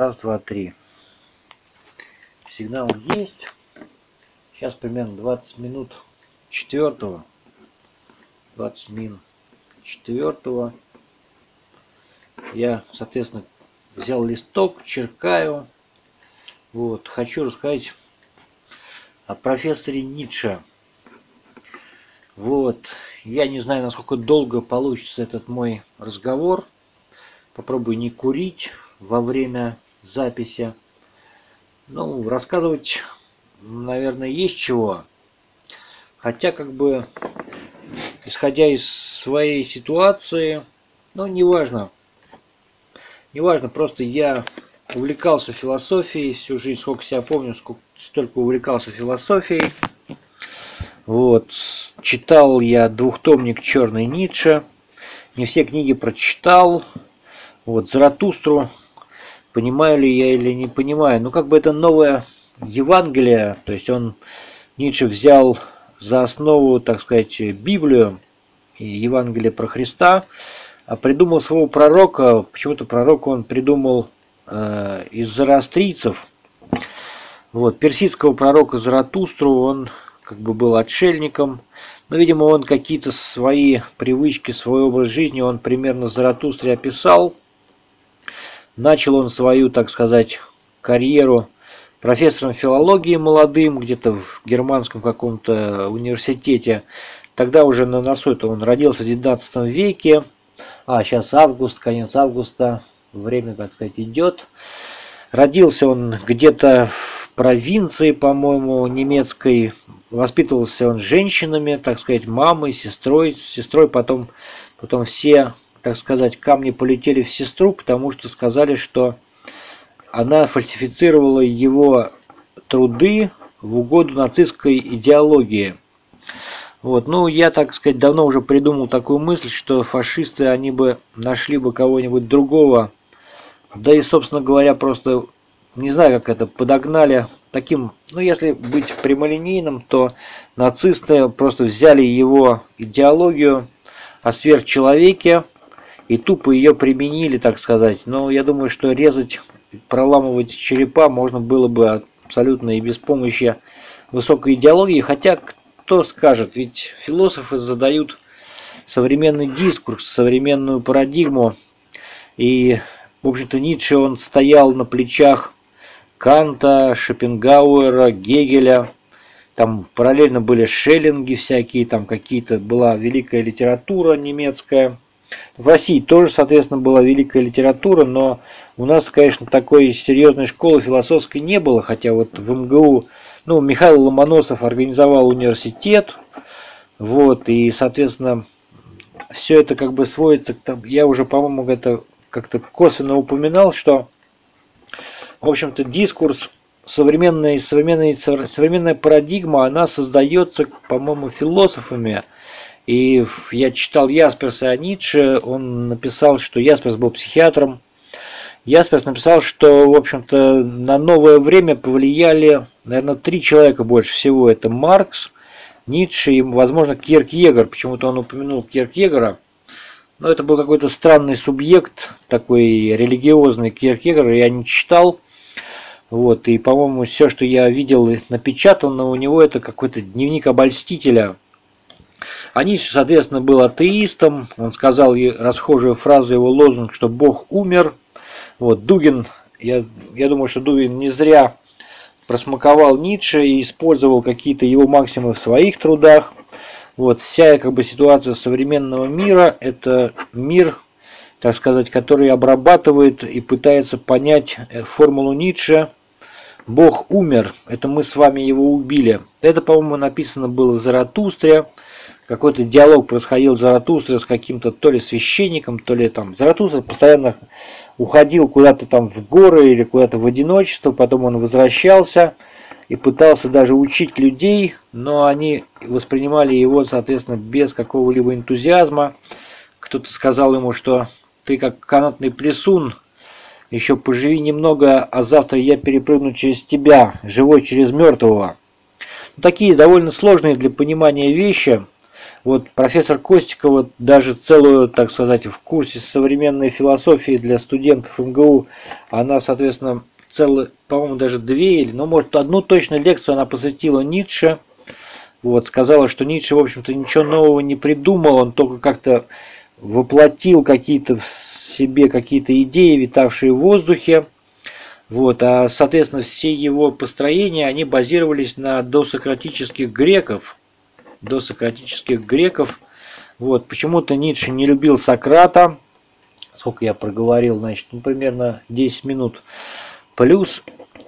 Раз, два, три. Сигнал есть. Сейчас примерно 20 минут четвертого. 20 минут четвертого. Я, соответственно, взял листок, черкаю. Вот, хочу рассказать о профессоре Ницше. Вот, я не знаю, насколько долго получится этот мой разговор. Попробую не курить во время записи. Ну, рассказывать, наверное, есть чего. Хотя, как бы, исходя из своей ситуации, ну, неважно. Неважно, просто я увлекался философией всю жизнь, сколько себя помню, сколько, столько увлекался философией. Вот, читал я двухтомник Черный Ницше, не все книги прочитал. Вот, Заратустру, понимаю ли я или не понимаю, ну как бы это новое Евангелие, то есть он, Ницше взял за основу, так сказать, Библию, и Евангелие про Христа, а придумал своего пророка, почему-то пророка он придумал э, из зороастрийцев. Вот, персидского пророка Заратустру, он как бы был отшельником, но, видимо, он какие-то свои привычки, свой образ жизни, он примерно Заратустре описал. Начал он свою, так сказать, карьеру профессором филологии молодым, где-то в германском каком-то университете. Тогда уже на носу это он родился в 19 веке. А, сейчас август, конец августа, время, так сказать, идет. Родился он где-то в провинции, по-моему, немецкой. Воспитывался он женщинами, так сказать, мамой, сестрой. С сестрой потом, потом все, так сказать, камни полетели в сестру, потому что сказали, что она фальсифицировала его труды в угоду нацистской идеологии. Вот, ну, я, так сказать, давно уже придумал такую мысль, что фашисты, они бы нашли бы кого-нибудь другого, да и, собственно говоря, просто, не знаю, как это, подогнали таким, ну, если быть прямолинейным, то нацисты просто взяли его идеологию о сверхчеловеке и тупо ее применили, так сказать. Но я думаю, что резать проламывать черепа можно было бы абсолютно и без помощи высокой идеологии, хотя кто скажет, ведь философы задают современный дискурс, современную парадигму, и, в общем-то, Ницше, он стоял на плечах Канта, Шопенгауэра, Гегеля, там параллельно были шеллинги всякие, там какие-то, была великая литература немецкая – в России тоже, соответственно, была великая литература, но у нас, конечно, такой серьезной школы философской не было, хотя вот в МГУ, ну, Михаил Ломоносов организовал университет, вот, и, соответственно, все это как бы сводится, к я уже, по-моему, это как-то косвенно упоминал, что, в общем-то, дискурс современная, современная, современная парадигма, она создается, по-моему, философами, и я читал Ясперса о Ницше, он написал, что Ясперс был психиатром. Ясперс написал, что, в общем-то, на новое время повлияли, наверное, три человека больше всего. Это Маркс, Ницше и, возможно, Киркегор. Почему-то он упомянул Киркегора. Но это был какой-то странный субъект, такой религиозный Киркегор, я не читал. Вот, и, по-моему, все, что я видел напечатано у него, это какой-то дневник обольстителя – Аницше, соответственно, был атеистом. Он сказал расхожую фразу, его лозунг, что Бог умер. Вот, Дугин, я, я думаю, что Дугин не зря просмаковал Ницше и использовал какие-то его максимы в своих трудах. Вот, вся как бы ситуация современного мира – это мир, так сказать, который обрабатывает и пытается понять э, формулу Ницше. Бог умер, это мы с вами его убили. Это, по-моему, написано было в Заратустре какой-то диалог происходил Заратустра с каким-то то ли священником, то ли там Заратустра постоянно уходил куда-то там в горы или куда-то в одиночество, потом он возвращался и пытался даже учить людей, но они воспринимали его, соответственно, без какого-либо энтузиазма. Кто-то сказал ему, что ты как канатный плесун, еще поживи немного, а завтра я перепрыгну через тебя, живой через мертвого. Такие довольно сложные для понимания вещи – Вот профессор Костикова даже целую, так сказать, в курсе современной философии для студентов МГУ, она, соответственно, целую, по-моему, даже две или, ну, может, одну точную лекцию она посвятила Ницше. Вот, сказала, что Ницше, в общем-то, ничего нового не придумал, он только как-то воплотил какие-то в себе какие-то идеи, витавшие в воздухе. Вот, а, соответственно, все его построения, они базировались на досократических греков. Досократических греков. Вот, почему-то Ницше не любил Сократа. Сколько я проговорил, значит, ну, примерно 10 минут. Плюс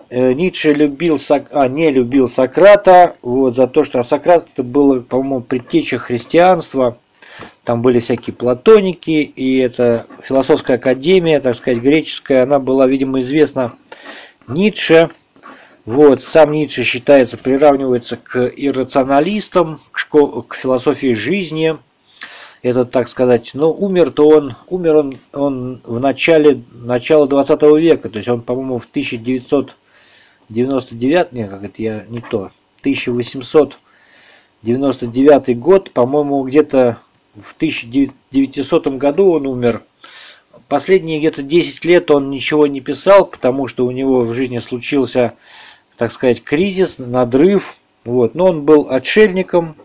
э, Ницше любил, а, не любил Сократа, вот, за то, что Сократ это было, по-моему, предтеча христианства. Там были всякие платоники, и эта философская академия, так сказать, греческая, она была, видимо, известна Ницше. Вот, сам Ницше считается, приравнивается к иррационалистам, к, школ, к философии жизни. Это, так сказать, но умер-то он, умер он, он в начале, начала 20 века, то есть он, по-моему, в 1999, нет, как это я не то, 1899 год, по-моему, где-то в 1900 году он умер. Последние где-то 10 лет он ничего не писал, потому что у него в жизни случился, так сказать, кризис, надрыв. Вот. Но он был отшельником,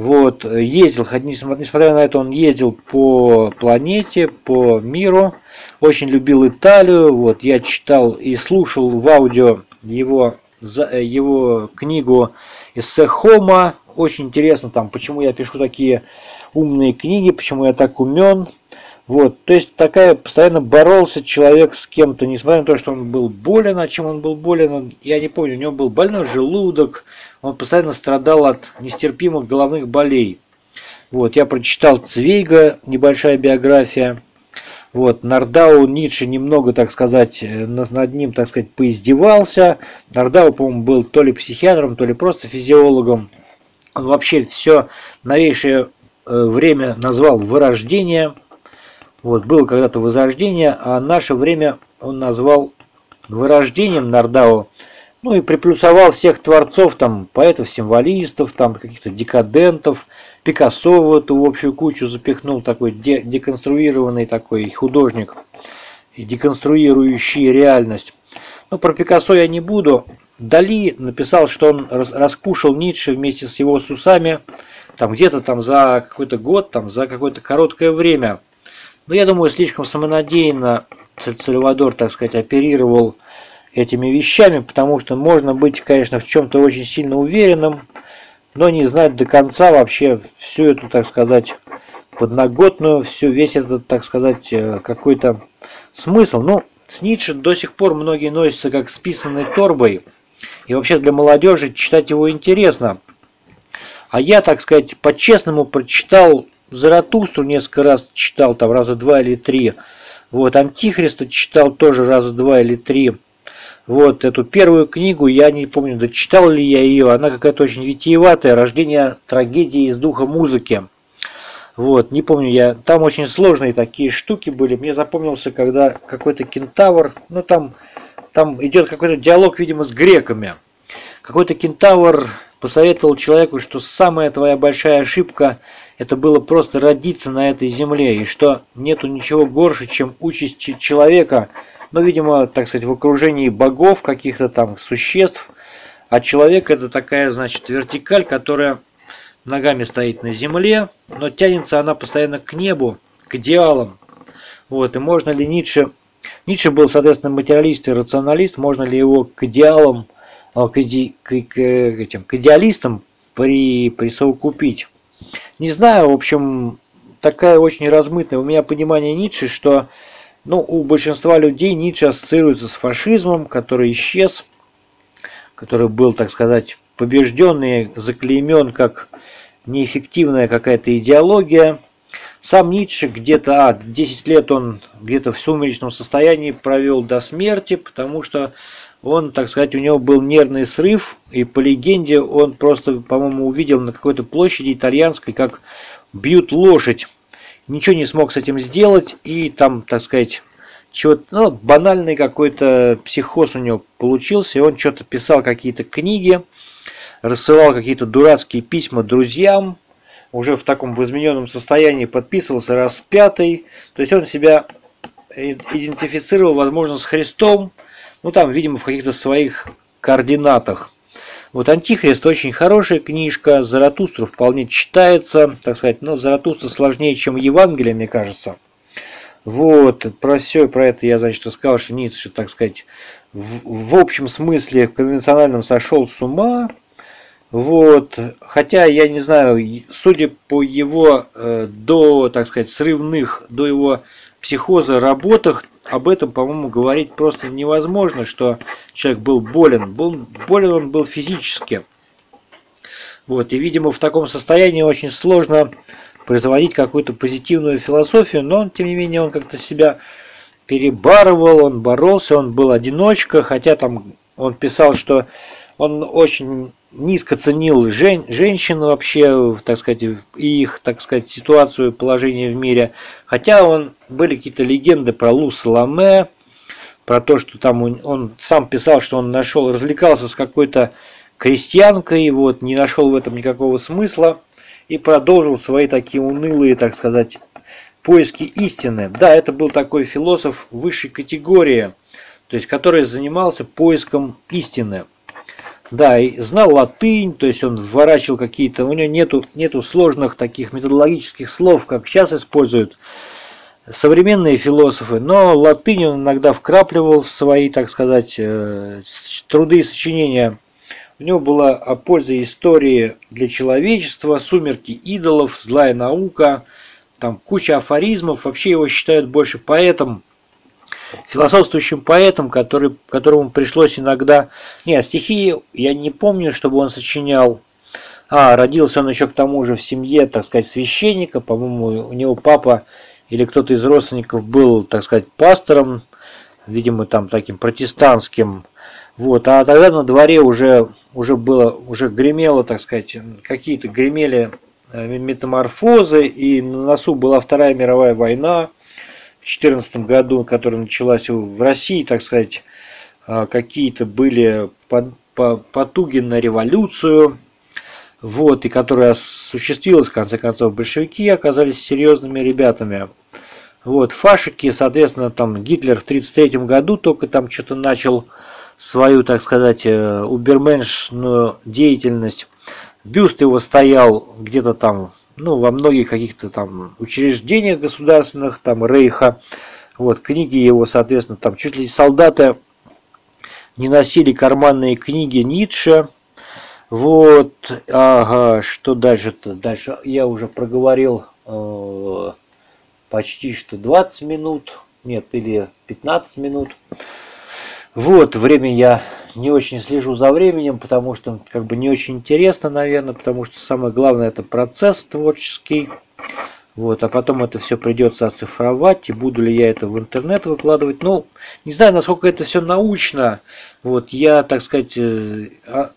вот, ездил, несмотря на это, он ездил по планете, по миру, очень любил Италию. Вот, я читал и слушал в аудио его, его книгу «Эссе Хома». Очень интересно там, почему я пишу такие умные книги, почему я так умен. Вот, то есть такая, постоянно боролся человек с кем-то, несмотря на то, что он был болен, а чем он был болен, я не помню, у него был больной желудок, он постоянно страдал от нестерпимых головных болей. Вот, я прочитал Цвейга, небольшая биография. Вот, Нардау Ницше немного, так сказать, э, над ним, так сказать, поиздевался. Нардау, по-моему, был то ли психиатром, то ли просто физиологом. Он вообще все новейшее Э, время назвал вырождение. Вот, было когда-то возрождение, а наше время он назвал вырождением Нардау. Ну и приплюсовал всех творцов, там, поэтов-символистов, там, каких-то декадентов, Пикассо в эту общую кучу запихнул, такой де деконструированный такой художник, деконструирующий реальность. Но про Пикассо я не буду. Дали написал, что он раскушал Ницше вместе с его сусами, там где-то там за какой-то год, там за какое-то короткое время. Но я думаю, слишком самонадеянно Сальвадор, так сказать, оперировал этими вещами, потому что можно быть, конечно, в чем-то очень сильно уверенным, но не знать до конца вообще всю эту, так сказать, подноготную, всю, весь этот, так сказать, э, какой-то смысл. Ну, с Ницше до сих пор многие носятся как с писанной торбой, и вообще для молодежи читать его интересно – а я, так сказать, по-честному прочитал Заратустру несколько раз читал, там раза два или три. Вот, Антихриста читал тоже раза два или три. Вот, эту первую книгу, я не помню, дочитал ли я ее, она какая-то очень витиеватая, «Рождение трагедии из духа музыки». Вот, не помню я, там очень сложные такие штуки были. Мне запомнился, когда какой-то кентавр, ну там, там идет какой-то диалог, видимо, с греками. Какой-то кентавр посоветовал человеку, что самая твоя большая ошибка – это было просто родиться на этой земле, и что нету ничего горше, чем участь человека, но, видимо, так сказать, в окружении богов, каких-то там существ, а человек – это такая, значит, вертикаль, которая ногами стоит на земле, но тянется она постоянно к небу, к идеалам. Вот, и можно ли Ницше... Ницше был, соответственно, материалист и рационалист, можно ли его к идеалам – а, к, иде, к, к, этим, к идеалистам при, присовокупить. Не знаю, в общем, такая очень размытая у меня понимание Ницше, что ну, у большинства людей Ницше ассоциируется с фашизмом, который исчез, который был, так сказать, побежден и заклеймен как неэффективная какая-то идеология. Сам Ницше где-то, а, 10 лет он где-то в сумеречном состоянии провел до смерти, потому что он, так сказать, у него был нервный срыв, и по легенде он просто, по-моему, увидел на какой-то площади итальянской, как бьют лошадь. Ничего не смог с этим сделать, и там, так сказать, чего ну, банальный какой-то психоз у него получился, и он что-то писал какие-то книги, рассылал какие-то дурацкие письма друзьям, уже в таком в измененном состоянии подписывался распятый, то есть он себя идентифицировал, возможно, с Христом, ну там, видимо, в каких-то своих координатах. Вот «Антихрист» очень хорошая книжка, Заратустру вполне читается, так сказать, но Заратустра сложнее, чем Евангелие, мне кажется. Вот, про все про это я, значит, рассказал, что Ницше, так сказать, в, в общем смысле, в конвенциональном сошел с ума, вот, хотя я не знаю, судя по его э, до, так сказать, срывных, до его психоза работах, об этом, по-моему, говорить просто невозможно, что человек был болен. Был, болен он был физически. Вот, и, видимо, в таком состоянии очень сложно производить какую-то позитивную философию, но, тем не менее, он как-то себя перебарывал, он боролся, он был одиночка, хотя там он писал, что он очень низко ценил жен, женщин вообще, так сказать, их, так сказать, ситуацию, положение в мире. Хотя он, были какие-то легенды про Лу Саламе, про то, что там он, он сам писал, что он нашел, развлекался с какой-то крестьянкой, вот, не нашел в этом никакого смысла и продолжил свои такие унылые, так сказать, поиски истины. Да, это был такой философ высшей категории, то есть который занимался поиском истины. Да, и знал латынь, то есть он вворачивал какие-то, у него нету, нету сложных таких методологических слов, как сейчас используют современные философы, но латынь он иногда вкрапливал в свои, так сказать, э, труды и сочинения. У него была о пользе истории для человечества, сумерки идолов, злая наука, там куча афоризмов, вообще его считают больше поэтом, философствующим поэтом, который, которому пришлось иногда... Не, а стихи я не помню, чтобы он сочинял. А, родился он еще к тому же в семье, так сказать, священника. По-моему, у него папа или кто-то из родственников был, так сказать, пастором, видимо, там таким протестантским. Вот, а тогда на дворе уже, уже было, уже гремело, так сказать, какие-то гремели э, метаморфозы, и на носу была Вторая мировая война, 2014 году, которая началась в России, так сказать, а, какие-то были потуги на революцию, вот, и которая осуществилась, в конце концов, большевики оказались серьезными ребятами. Вот, фашики, соответственно, там Гитлер в 1933 году только там что-то начал свою, так сказать, э, уберменшную деятельность. Бюст его стоял где-то там ну, во многих каких-то там учреждениях государственных, там Рейха. Вот, книги его, соответственно, там чуть ли солдаты не носили карманные книги Ницше. Вот, ага, что дальше-то? Дальше я уже проговорил э, почти что 20 минут, нет, или 15 минут. Вот, время я не очень слежу за временем, потому что как бы не очень интересно, наверное, потому что самое главное это процесс творческий. Вот, а потом это все придется оцифровать, и буду ли я это в интернет выкладывать. Ну, не знаю, насколько это все научно. Вот, я, так сказать, э,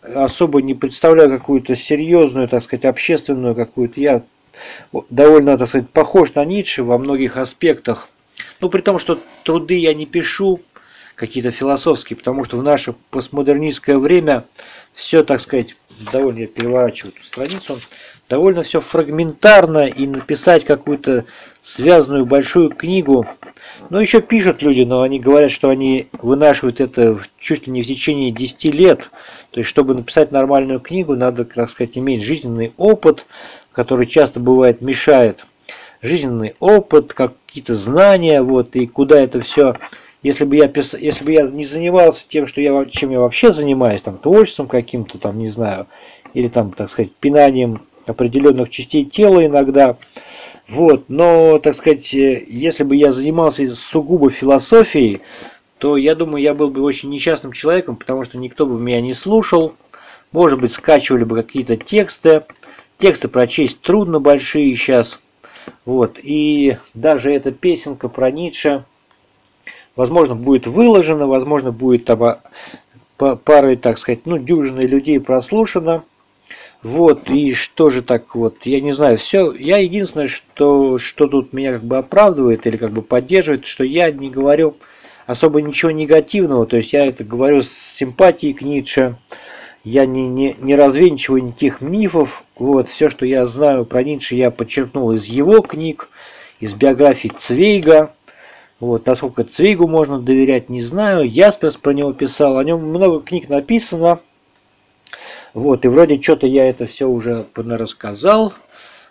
особо не представляю какую-то серьезную, так сказать, общественную какую-то. Я довольно, так сказать, похож на Ницше во многих аспектах. Ну, при том, что труды я не пишу, какие-то философские, потому что в наше постмодернистское время все, так сказать, довольно, я переворачиваю эту страницу, довольно все фрагментарно, и написать какую-то связанную большую книгу, ну, еще пишут люди, но они говорят, что они вынашивают это чуть ли не в течение 10 лет. То есть, чтобы написать нормальную книгу, надо, так сказать, иметь жизненный опыт, который часто бывает мешает. Жизненный опыт, какие-то знания, вот, и куда это все если бы я пис... если бы я не занимался тем, что я чем я вообще занимаюсь, там творчеством каким-то, там не знаю, или там, так сказать, пинанием определенных частей тела иногда, вот, но, так сказать, э, если бы я занимался сугубо философией, то я думаю, я был бы очень несчастным человеком, потому что никто бы меня не слушал, может быть, скачивали бы какие-то тексты, тексты прочесть трудно большие сейчас, вот, и даже эта песенка про Ницше, возможно, будет выложено, возможно, будет там парой, так сказать, ну, дюжины людей прослушано. Вот, и что же так вот, я не знаю, все, я единственное, что, что тут меня как бы оправдывает или как бы поддерживает, что я не говорю особо ничего негативного, то есть я это говорю с симпатией к Ницше, я не, не, не развенчиваю никаких мифов. Вот, все, что я знаю про Ницше, я подчеркнул из его книг, из биографии Цвейга. Вот, насколько Цвейгу можно доверять, не знаю. Ясперс про него писал, о нем много книг написано. Вот, и вроде что-то я это все уже рассказал.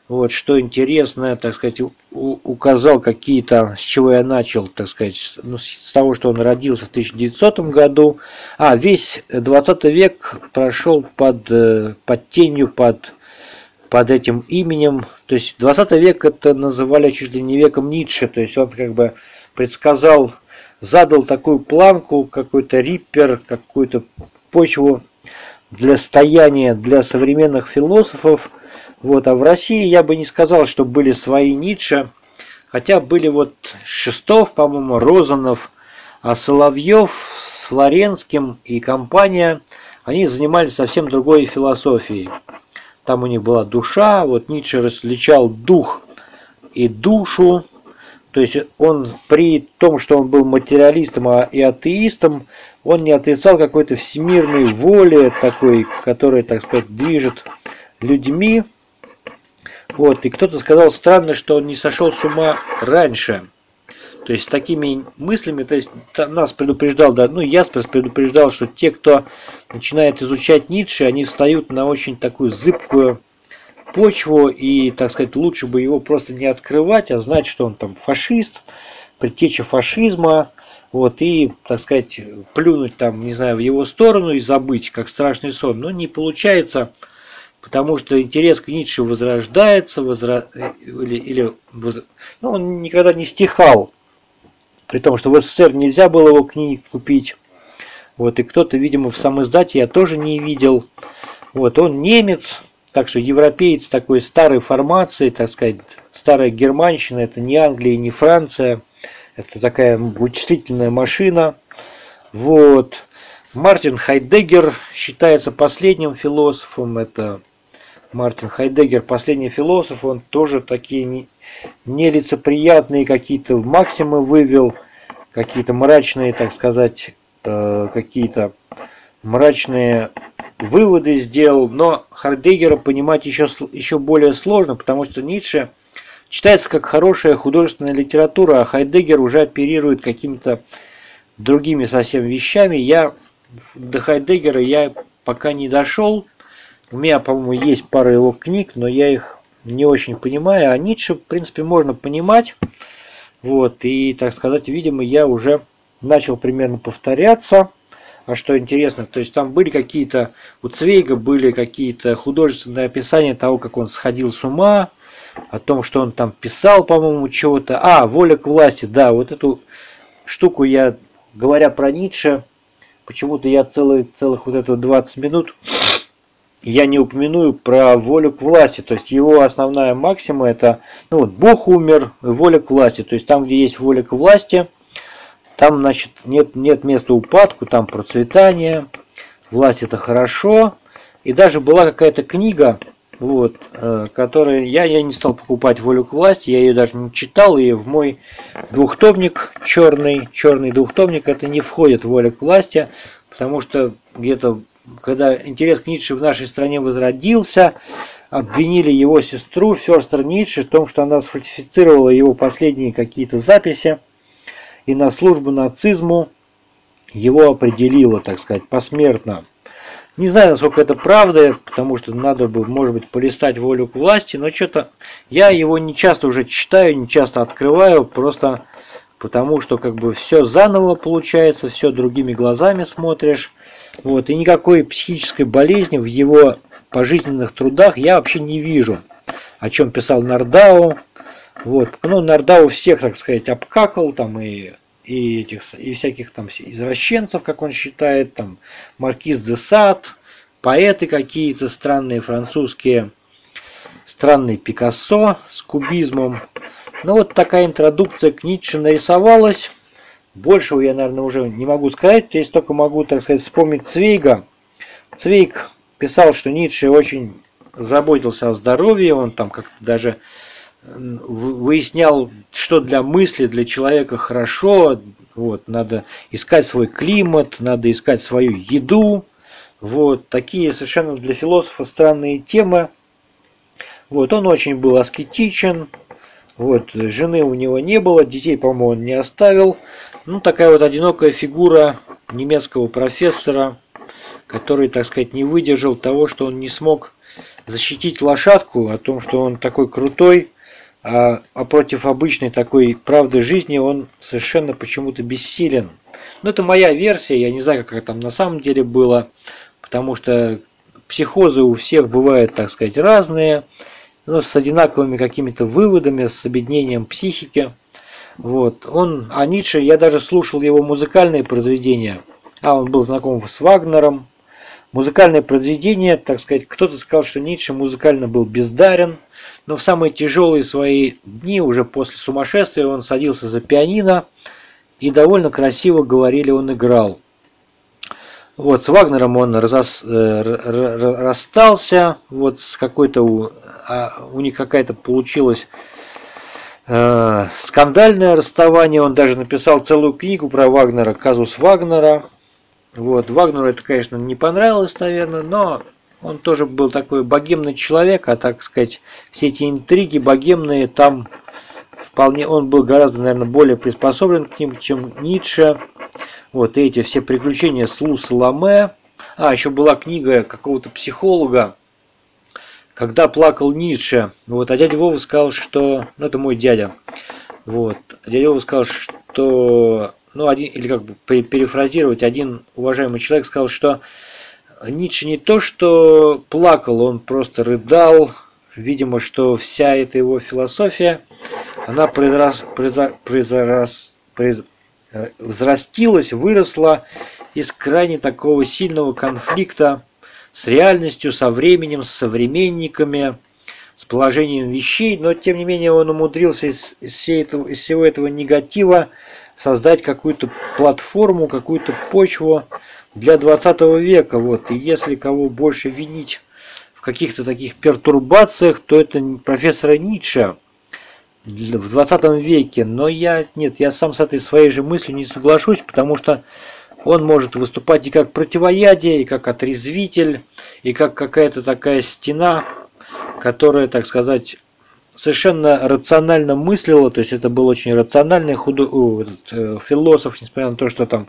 Вот, что интересно, так сказать, указал какие-то, с чего я начал, так сказать, ну, с того, что он родился в 1900 году. А, весь 20 век прошел под, э, под тенью, под, под этим именем. То есть 20 век это называли чуть ли не веком Ницше, то есть он как бы предсказал, задал такую планку, какой-то риппер, какую-то почву для стояния для современных философов – вот, а в России я бы не сказал, что были свои Ницше, хотя были вот Шестов, по-моему, Розанов, а Соловьев с Флоренским и компания, они занимались совсем другой философией. Там у них была душа, вот Ницше различал дух и душу, то есть он при том, что он был материалистом а и атеистом, он не отрицал какой-то всемирной воли такой, которая, так сказать, движет людьми, вот, и кто-то сказал, странно, что он не сошел с ума раньше. То есть с такими мыслями, то есть нас предупреждал, да, ну Ясперс предупреждал, что те, кто начинает изучать Ницше, они встают на очень такую зыбкую почву, и, так сказать, лучше бы его просто не открывать, а знать, что он там фашист, предтеча фашизма, вот, и, так сказать, плюнуть там, не знаю, в его сторону и забыть, как страшный сон. Но не получается, потому что интерес к Ницше возрождается, возра... или, или воз... ну, он никогда не стихал, при том, что в СССР нельзя было его книг купить. Вот, и кто-то, видимо, в самом издате я тоже не видел. Вот, он немец, так что европеец такой старой формации, так сказать, старая германщина, это не Англия, не Франция, это такая вычислительная машина. Вот. Мартин Хайдеггер считается последним философом, это Мартин Хайдеггер, последний философ, он тоже такие нелицеприятные какие-то максимы вывел, какие-то мрачные, так сказать, э, какие-то мрачные выводы сделал, но Хайдеггера понимать еще, еще более сложно, потому что Ницше читается как хорошая художественная литература, а Хайдеггер уже оперирует какими-то другими совсем вещами. Я до Хайдеггера я пока не дошел, у меня, по-моему, есть пара его книг, но я их не очень понимаю. А Ницше, в принципе, можно понимать. Вот, и, так сказать, видимо, я уже начал примерно повторяться. А что интересно, то есть там были какие-то, у Цвейга были какие-то художественные описания того, как он сходил с ума, о том, что он там писал, по-моему, чего-то. А, воля к власти, да, вот эту штуку я, говоря про Ницше, почему-то я целый, целых вот это 20 минут я не упомяну про волю к власти. То есть его основная максима это, ну вот, Бог умер, воля к власти. То есть там, где есть воля к власти, там, значит, нет, нет места упадку, там процветание, власть это хорошо. И даже была какая-то книга, вот, э, которая, я, я не стал покупать волю к власти, я ее даже не читал, и в мой двухтомник черный, черный двухтомник, это не входит воля к власти, потому что где-то когда интерес к Ницше в нашей стране возродился, обвинили его сестру Ферстер Ницше в том, что она сфальсифицировала его последние какие-то записи и на службу нацизму его определила, так сказать, посмертно. Не знаю, насколько это правда, потому что надо бы, может быть, полистать волю к власти, но что-то я его не часто уже читаю, не часто открываю, просто потому что как бы все заново получается, все другими глазами смотришь. Вот, и никакой психической болезни в его пожизненных трудах я вообще не вижу. О чем писал Нардау. Вот. Ну, Нардау всех, так сказать, обкакал, там и, и, этих, и всяких там извращенцев, как он считает, там Маркиз де Сад, поэты какие-то странные французские, странный Пикассо с кубизмом. Ну вот такая интродукция к Ницше нарисовалась. Большего я, наверное, уже не могу сказать. Здесь только могу, так сказать, вспомнить Цвейга. Цвейг писал, что Ницше очень заботился о здоровье. Он там как-то даже выяснял, что для мысли, для человека хорошо. Вот, надо искать свой климат, надо искать свою еду. Вот, такие совершенно для философа странные темы. Вот, он очень был аскетичен, вот, жены у него не было, детей, по-моему, он не оставил. Ну, такая вот одинокая фигура немецкого профессора, который, так сказать, не выдержал того, что он не смог защитить лошадку, о том, что он такой крутой, а, а против обычной такой правды жизни он совершенно почему-то бессилен. Но это моя версия, я не знаю, как это там на самом деле было, потому что психозы у всех бывают, так сказать, разные, но с одинаковыми какими-то выводами, с объединением психики. Вот. Он, а Ницше, я даже слушал его музыкальные произведения, а он был знаком с Вагнером. Музыкальные произведения, так сказать, кто-то сказал, что Ницше музыкально был бездарен, но в самые тяжелые свои дни, уже после сумасшествия, он садился за пианино и довольно красиво, говорили, он играл. Вот, с Вагнером он разос, э, расстался, вот с какой-то, у, а, у них какая-то получилась э, скандальное расставание, он даже написал целую книгу про Вагнера, казус Вагнера. Вот, Вагнеру это, конечно, не понравилось, наверное, но он тоже был такой богемный человек, а так сказать, все эти интриги богемные там вполне, он был гораздо, наверное, более приспособлен к ним, чем Ницше. Вот эти все приключения с Лу Саламе. А, еще была книга какого-то психолога, когда плакал Ницше. Вот, а дядя Вова сказал, что... Ну, это мой дядя. Вот. Дядя Вова сказал, что... Ну, один, или как бы перефразировать, один уважаемый человек сказал, что Ницше не то, что плакал, он просто рыдал. Видимо, что вся эта его философия, она произрас, произрас, произрас, произ, э, взрастилась, выросла из крайне такого сильного конфликта с реальностью, со временем, с современниками, с положением вещей, но тем не менее он умудрился из, из, всей этого, из всего этого негатива создать какую-то платформу, какую-то почву, для 20 века. Вот. И если кого больше винить в каких-то таких пертурбациях, то это профессора Ницше в 20 веке. Но я, нет, я сам с этой своей же мыслью не соглашусь, потому что он может выступать и как противоядие, и как отрезвитель, и как какая-то такая стена, которая, так сказать, совершенно рационально мыслила, то есть это был очень рациональный худо... этот, э, философ, несмотря на то, что там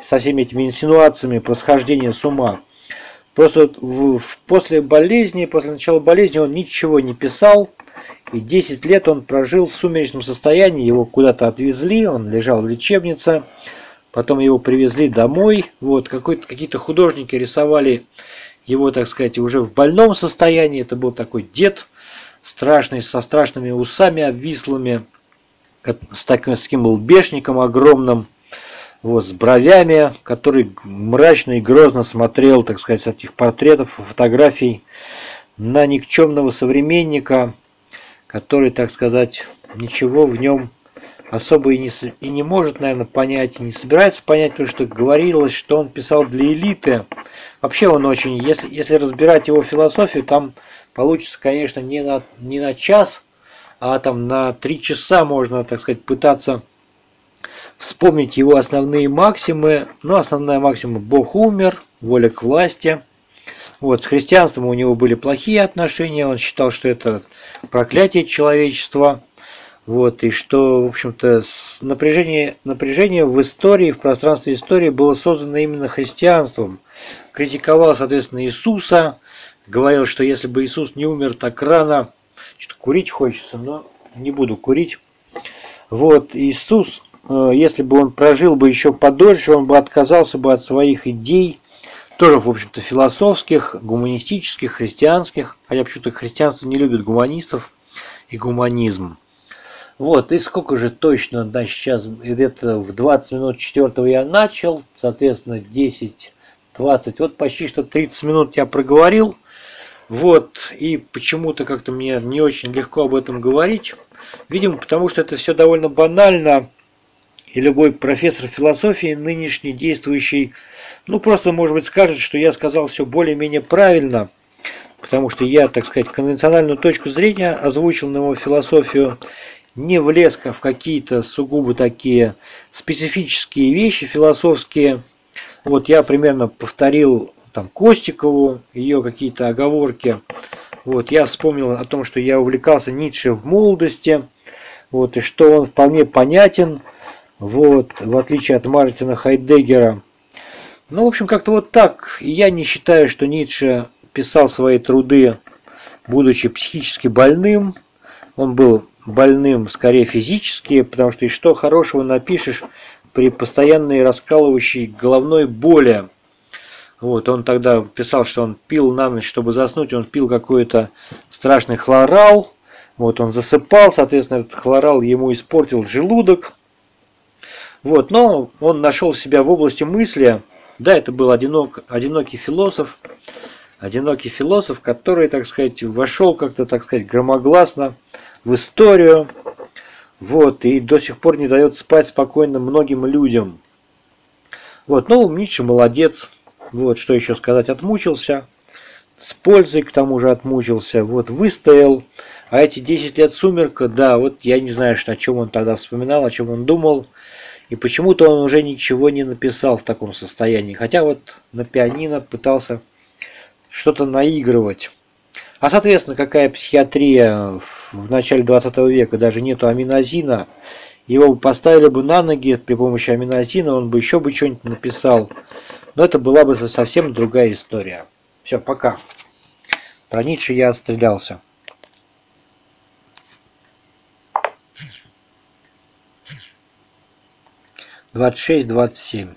со всеми этими инсинуациями про схождение с ума. Просто в, в, после болезни, после начала болезни он ничего не писал, и 10 лет он прожил в сумеречном состоянии, его куда-то отвезли, он лежал в лечебнице, потом его привезли домой, вот, какие-то художники рисовали его, так сказать, уже в больном состоянии, это был такой дед, страшный, со страшными усами обвислыми, с таким, с лбешником огромным, вот, с бровями, который мрачно и грозно смотрел, так сказать, с этих портретов, фотографий на никчемного современника, который, так сказать, ничего в нем особо и не, и не может, наверное, понять, и не собирается понять, потому что говорилось, что он писал для элиты. Вообще он очень, если, если разбирать его философию, там получится, конечно, не на, не на час, а там на три часа можно, так сказать, пытаться вспомнить его основные максимы. Ну, основная максима «Бог умер», «Воля к власти». Вот, с христианством у него были плохие отношения, он считал, что это проклятие человечества. Вот, и что, в общем-то, напряжение, напряжение в истории, в пространстве истории было создано именно христианством. Критиковал, соответственно, Иисуса, говорил, что если бы Иисус не умер так рано, что-то курить хочется, но не буду курить. Вот, Иисус Э, если бы он прожил бы еще подольше, он бы отказался бы от своих идей, тоже, в общем-то, философских, гуманистических, христианских, а я почему-то христианство не любит гуманистов и гуманизм. Вот, и сколько же точно, да, сейчас где-то в 20 минут 4 я начал, соответственно, 10, 20, вот почти что 30 минут я проговорил, вот, и почему-то как-то мне не очень легко об этом говорить, видимо, потому что это все довольно банально, и любой профессор философии, нынешний действующий, ну просто, может быть, скажет, что я сказал все более-менее правильно, потому что я, так сказать, конвенциональную точку зрения озвучил на его философию, не влез в какие-то сугубо такие специфические вещи философские. Вот я примерно повторил там Костикову, ее какие-то оговорки. Вот, я вспомнил о том, что я увлекался Ницше в молодости, вот, и что он вполне понятен, вот, в отличие от Мартина Хайдеггера. Ну, в общем, как-то вот так. Я не считаю, что Ницше писал свои труды, будучи психически больным. Он был больным скорее физически, потому что и что хорошего напишешь при постоянной раскалывающей головной боли. Вот, он тогда писал, что он пил на ночь, чтобы заснуть, он пил какой-то страшный хлорал. Вот, он засыпал, соответственно, этот хлорал ему испортил желудок. Вот, но он нашел себя в области мысли, да, это был одинок, одинокий философ, одинокий философ, который, так сказать, вошел как-то, так сказать, громогласно в историю, вот, и до сих пор не дает спать спокойно многим людям. Вот, ну, Ницше молодец, вот, что еще сказать, отмучился, с пользой к тому же отмучился, вот, выстоял, а эти 10 лет сумерка, да, вот я не знаю, что, о чем он тогда вспоминал, о чем он думал, и почему-то он уже ничего не написал в таком состоянии. Хотя вот на пианино пытался что-то наигрывать. А соответственно, какая психиатрия в начале 20 века? Даже нету аминозина. Его бы поставили бы на ноги при помощи аминозина, он бы еще бы что-нибудь написал. Но это была бы совсем другая история. Все, пока. Про Ницше я отстрелялся. 26-27